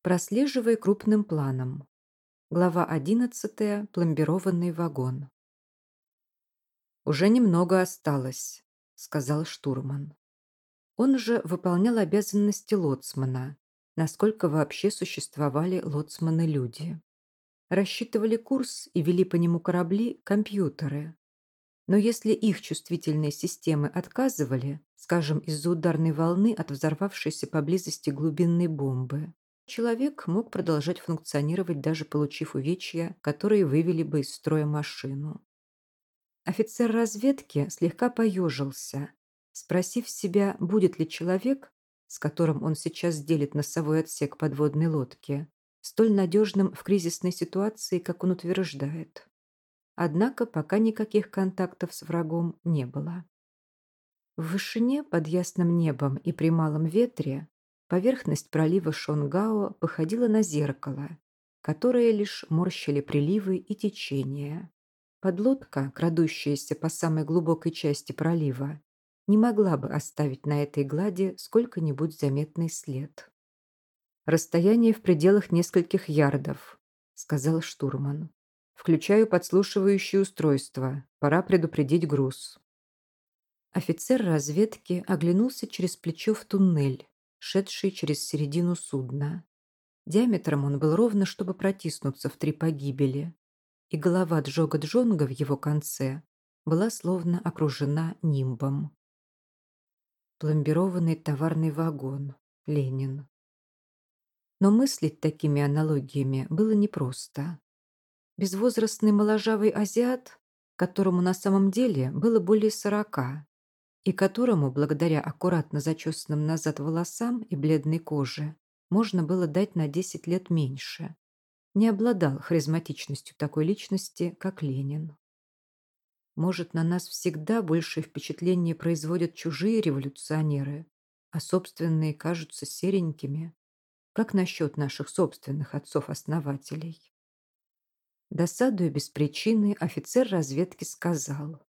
Прослеживая крупным планом. Глава 11. Пломбированный вагон. «Уже немного осталось», — сказал штурман. Он же выполнял обязанности лоцмана, насколько вообще существовали лоцманы-люди. Рассчитывали курс и вели по нему корабли компьютеры. Но если их чувствительные системы отказывали, скажем, из-за ударной волны от взорвавшейся поблизости глубинной бомбы, Человек мог продолжать функционировать, даже получив увечья, которые вывели бы из строя машину. Офицер разведки слегка поежился, спросив себя, будет ли человек, с которым он сейчас делит носовой отсек подводной лодки, столь надежным в кризисной ситуации, как он утверждает. Однако пока никаких контактов с врагом не было. В вышине под ясным небом и при малом ветре Поверхность пролива Шонгао походила на зеркало, которое лишь морщили приливы и течения. Подлодка, крадущаяся по самой глубокой части пролива, не могла бы оставить на этой глади сколько-нибудь заметный след. «Расстояние в пределах нескольких ярдов», — сказал штурман. «Включаю подслушивающее устройство. Пора предупредить груз». Офицер разведки оглянулся через плечо в туннель, шедший через середину судна. Диаметром он был ровно, чтобы протиснуться в три погибели, и голова Джога Джонга в его конце была словно окружена нимбом. Пломбированный товарный вагон. Ленин. Но мыслить такими аналогиями было непросто. Безвозрастный моложавый азиат, которому на самом деле было более сорока, и которому, благодаря аккуратно зачесанным назад волосам и бледной коже, можно было дать на 10 лет меньше, не обладал харизматичностью такой личности, как Ленин. Может, на нас всегда большее впечатление производят чужие революционеры, а собственные кажутся серенькими? Как насчет наших собственных отцов-основателей? Досадуя без причины, офицер разведки сказал.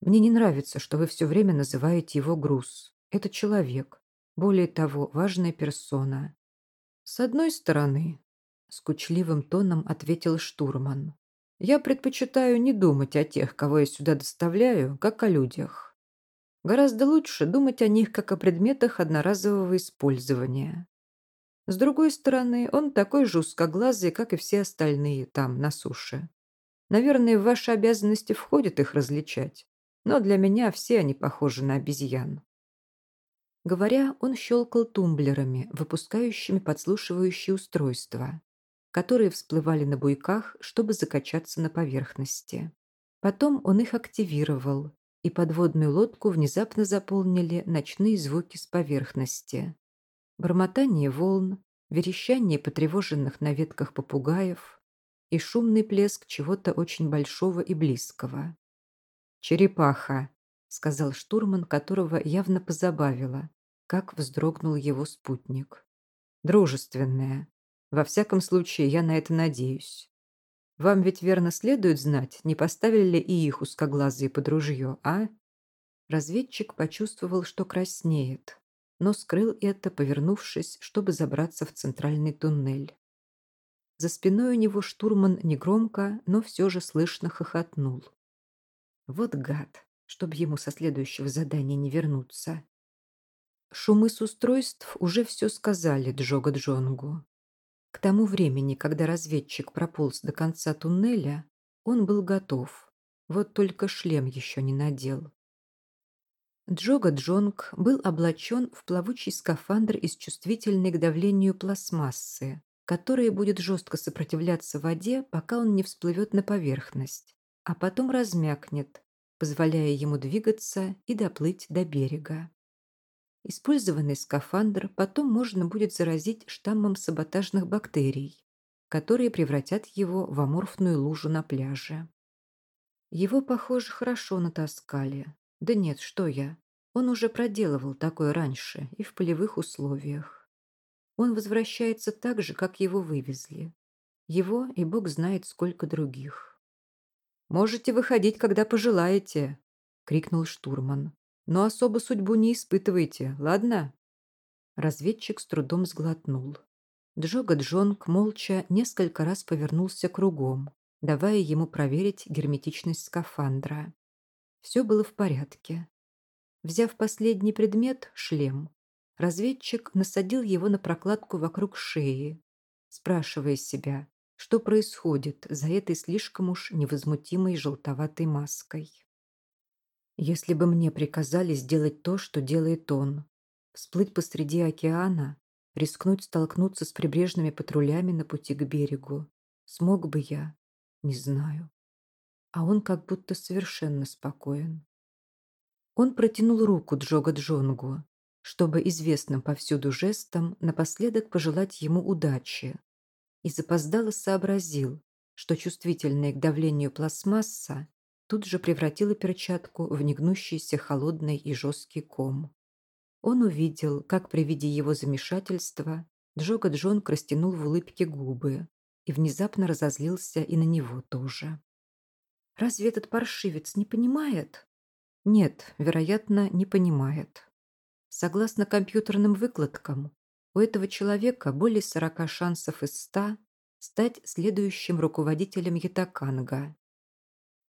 Мне не нравится, что вы все время называете его груз. Это человек. Более того, важная персона. С одной стороны, скучливым тоном ответил штурман. Я предпочитаю не думать о тех, кого я сюда доставляю, как о людях. Гораздо лучше думать о них, как о предметах одноразового использования. С другой стороны, он такой же узкоглазый, как и все остальные там, на суше. Наверное, в ваши обязанности входит их различать но для меня все они похожи на обезьян. Говоря, он щелкал тумблерами, выпускающими подслушивающие устройства, которые всплывали на буйках, чтобы закачаться на поверхности. Потом он их активировал, и подводную лодку внезапно заполнили ночные звуки с поверхности. Бормотание волн, верещание потревоженных на ветках попугаев и шумный плеск чего-то очень большого и близкого. «Черепаха», — сказал штурман, которого явно позабавило, как вздрогнул его спутник. «Дружественная. Во всяком случае, я на это надеюсь. Вам ведь верно следует знать, не поставили ли и их узкоглазые под ружье, а?» Разведчик почувствовал, что краснеет, но скрыл это, повернувшись, чтобы забраться в центральный туннель. За спиной у него штурман негромко, но все же слышно хохотнул. Вот гад, чтобы ему со следующего задания не вернуться. Шумы с устройств уже все сказали Джога Джонгу. К тому времени, когда разведчик прополз до конца туннеля, он был готов. Вот только шлем еще не надел. Джога Джонг был облачен в плавучий скафандр из чувствительной к давлению пластмассы, которая будет жестко сопротивляться воде, пока он не всплывет на поверхность а потом размякнет, позволяя ему двигаться и доплыть до берега. Использованный скафандр потом можно будет заразить штаммом саботажных бактерий, которые превратят его в аморфную лужу на пляже. Его, похоже, хорошо натаскали. Да нет, что я. Он уже проделывал такое раньше и в полевых условиях. Он возвращается так же, как его вывезли. Его и бог знает сколько других. «Можете выходить, когда пожелаете», — крикнул штурман. «Но особо судьбу не испытывайте, ладно?» Разведчик с трудом сглотнул. Джога Джонг молча несколько раз повернулся кругом, давая ему проверить герметичность скафандра. Все было в порядке. Взяв последний предмет, шлем, разведчик насадил его на прокладку вокруг шеи, спрашивая себя, что происходит за этой слишком уж невозмутимой желтоватой маской. Если бы мне приказали сделать то, что делает он, всплыть посреди океана, рискнуть столкнуться с прибрежными патрулями на пути к берегу, смог бы я? Не знаю. А он как будто совершенно спокоен. Он протянул руку Джога Джонгу, чтобы известным повсюду жестом напоследок пожелать ему удачи, и запоздало сообразил, что чувствительная к давлению пластмасса тут же превратила перчатку в негнущийся холодный и жесткий ком. Он увидел, как при виде его замешательства Джога Джонг растянул в улыбке губы и внезапно разозлился и на него тоже. «Разве этот паршивец не понимает?» Нет, вероятно, не понимает. Согласно компьютерным выкладкам, у этого человека более 40 шансов из 100 стать следующим руководителем Ятаканга.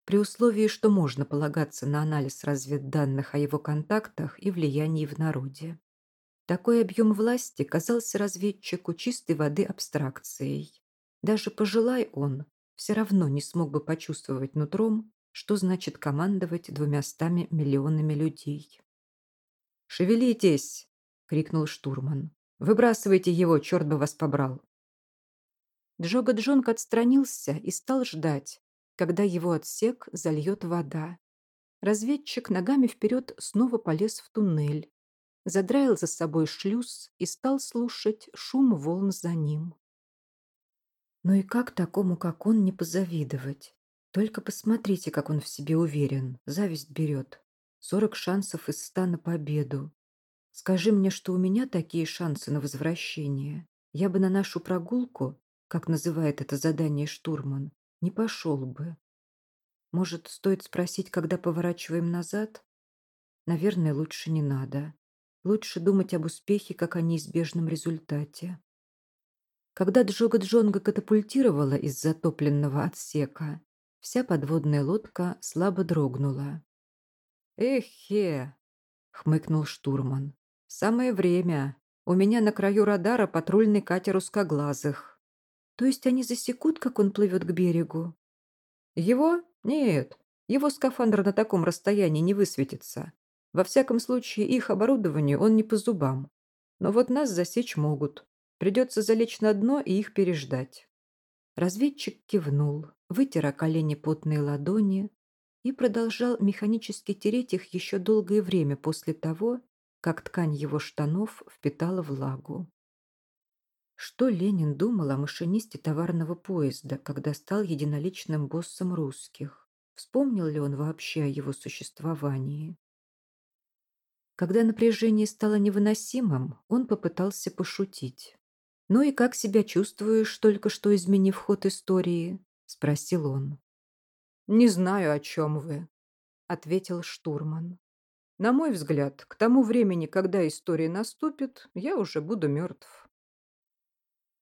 При условии, что можно полагаться на анализ разведданных о его контактах и влиянии в народе. Такой объем власти казался разведчику чистой воды абстракцией. Даже пожелай он, все равно не смог бы почувствовать нутром, что значит командовать двумястами миллионами людей. «Шевелитесь!» — крикнул штурман. «Выбрасывайте его, черт бы вас побрал!» Джога Джонг отстранился и стал ждать, когда его отсек зальет вода. Разведчик ногами вперед снова полез в туннель, задраил за собой шлюз и стал слушать шум волн за ним. Ну и как такому, как он, не позавидовать? Только посмотрите, как он в себе уверен. Зависть берет. Сорок шансов из ста на победу. Скажи мне, что у меня такие шансы на возвращение. Я бы на нашу прогулку, как называет это задание штурман, не пошел бы. Может, стоит спросить, когда поворачиваем назад? Наверное, лучше не надо. Лучше думать об успехе, как о неизбежном результате. Когда Джога Джонга катапультировала из затопленного отсека, Вся подводная лодка слабо дрогнула. «Эхе!» — хмыкнул штурман. «Самое время. У меня на краю радара патрульный катер узкоглазых». «То есть они засекут, как он плывет к берегу?» «Его? Нет. Его скафандр на таком расстоянии не высветится. Во всяком случае, их оборудованию он не по зубам. Но вот нас засечь могут. Придется залечь на дно и их переждать». Разведчик кивнул, вытер о колени потные ладони и продолжал механически тереть их еще долгое время после того, как ткань его штанов впитала влагу. Что Ленин думал о машинисте товарного поезда, когда стал единоличным боссом русских? Вспомнил ли он вообще о его существовании? Когда напряжение стало невыносимым, он попытался пошутить. «Ну и как себя чувствуешь, только что изменив ход истории?» – спросил он. «Не знаю, о чем вы», – ответил штурман. «На мой взгляд, к тому времени, когда история наступит, я уже буду мертв».